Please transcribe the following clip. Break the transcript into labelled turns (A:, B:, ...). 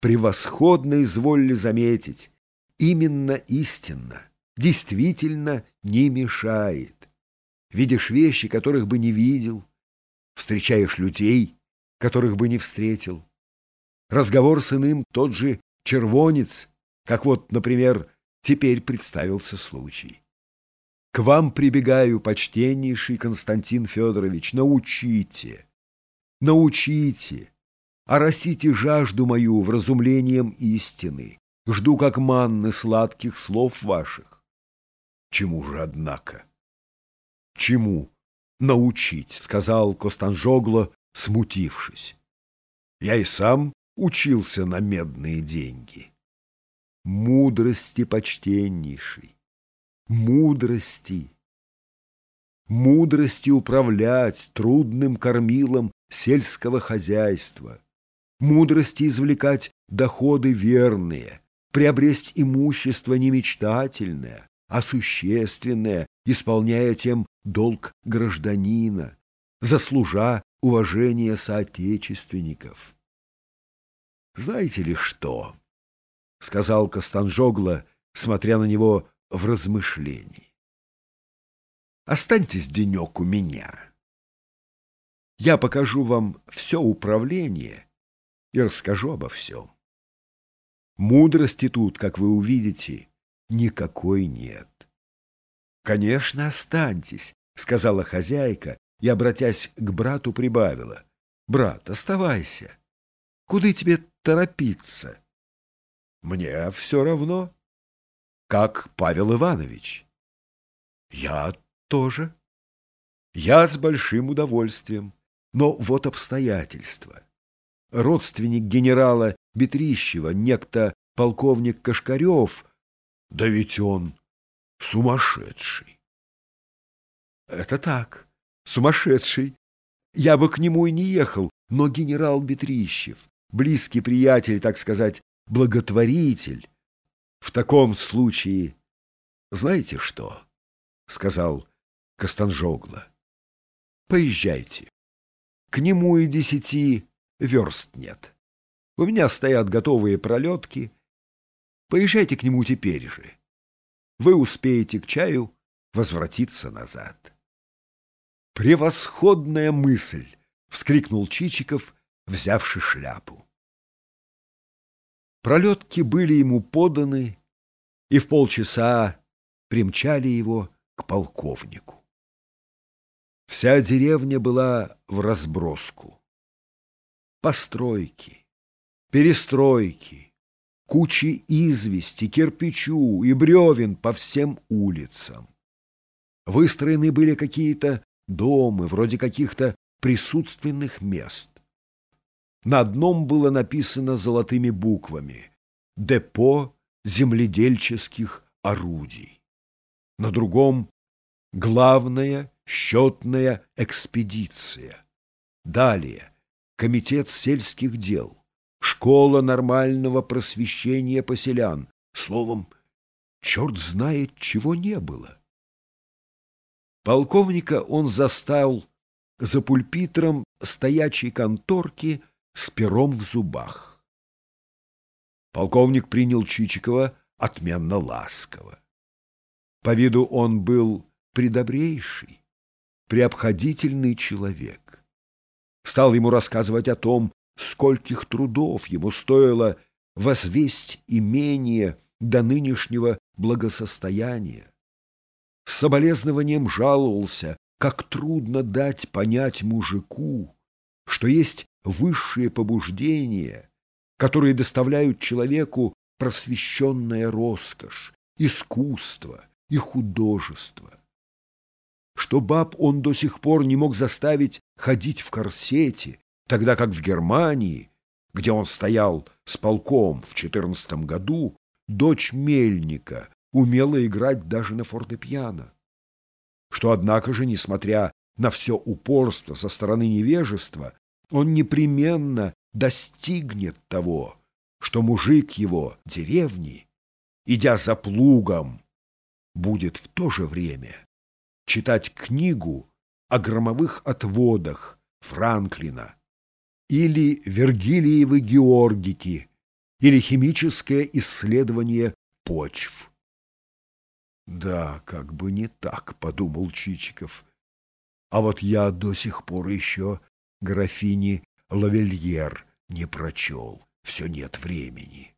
A: превосходно изволили заметить, именно истинно, действительно не мешает. Видишь вещи, которых бы не видел, встречаешь людей, которых бы не встретил. Разговор с иным тот же червонец, как вот, например, теперь представился случай. К вам прибегаю, почтеннейший Константин Федорович, научите, научите, оросите жажду мою вразумлением истины, жду как манны сладких слов ваших. Чему же, однако? Чему научить, сказал Костанжогло, смутившись. Я и сам учился на медные деньги. Мудрости почтеннейший, мудрости, мудрости управлять трудным кормилом сельского хозяйства, мудрости извлекать доходы верные, приобресть имущество не мечтательное, а существенное, исполняя тем долг гражданина, заслужа уважение соотечественников. «Знаете ли что?» — сказал Костанжогла, смотря на него в размышлении. «Останьтесь денек у меня. Я покажу вам все управление и расскажу обо всем. Мудрости тут, как вы увидите, никакой нет. «Конечно, останьтесь», — сказала хозяйка и, обратясь к брату, прибавила. «Брат, оставайся. Куда тебе торопиться?» «Мне все равно. Как Павел Иванович». «Я тоже. Я с большим удовольствием. Но вот обстоятельства. Родственник генерала Бетрищева, некто полковник Кашкарев, да ведь он сумасшедший. Это так, сумасшедший. Я бы к нему и не ехал, но генерал Бетрищев, близкий приятель, так сказать, благотворитель, в таком случае... Знаете что? — сказал Костанжогла. Поезжайте. К нему и десяти верст нет. У меня стоят готовые пролетки. Поезжайте к нему теперь же. Вы успеете к чаю возвратиться назад. «Превосходная мысль!» — вскрикнул Чичиков, взявший шляпу. Пролетки были ему поданы, и в полчаса примчали его к полковнику. Вся деревня была в разброску. Постройки, перестройки, кучи извести, кирпичу и бревен по всем улицам. Выстроены были какие-то домы, вроде каких-то присутственных мест. На одном было написано золотыми буквами «Депо земледельческих орудий». На другом — «Главная счетная экспедиция». Далее — комитет сельских дел, школа нормального просвещения поселян. Словом, черт знает, чего не было. Полковника он застал за пульпитром стоячей конторки с пером в зубах. Полковник принял Чичикова отменно ласково. По виду он был предобрейший, преобходительный человек стал ему рассказывать о том, скольких трудов ему стоило возвесть имение до нынешнего благосостояния. С соболезнованием жаловался, как трудно дать понять мужику, что есть высшие побуждения, которые доставляют человеку просвещенная роскошь, искусство и художество что баб он до сих пор не мог заставить ходить в корсете, тогда как в Германии, где он стоял с полком в четырнадцатом году, дочь мельника умела играть даже на фортепиано. Что, однако же, несмотря на все упорство со стороны невежества, он непременно достигнет того, что мужик его деревни, идя за плугом, будет в то же время читать книгу о громовых отводах Франклина или Вергилиевы Георгики или химическое исследование почв. Да, как бы не так, подумал Чичиков. А вот я до сих пор еще графини Лавельер не прочел. Все нет времени.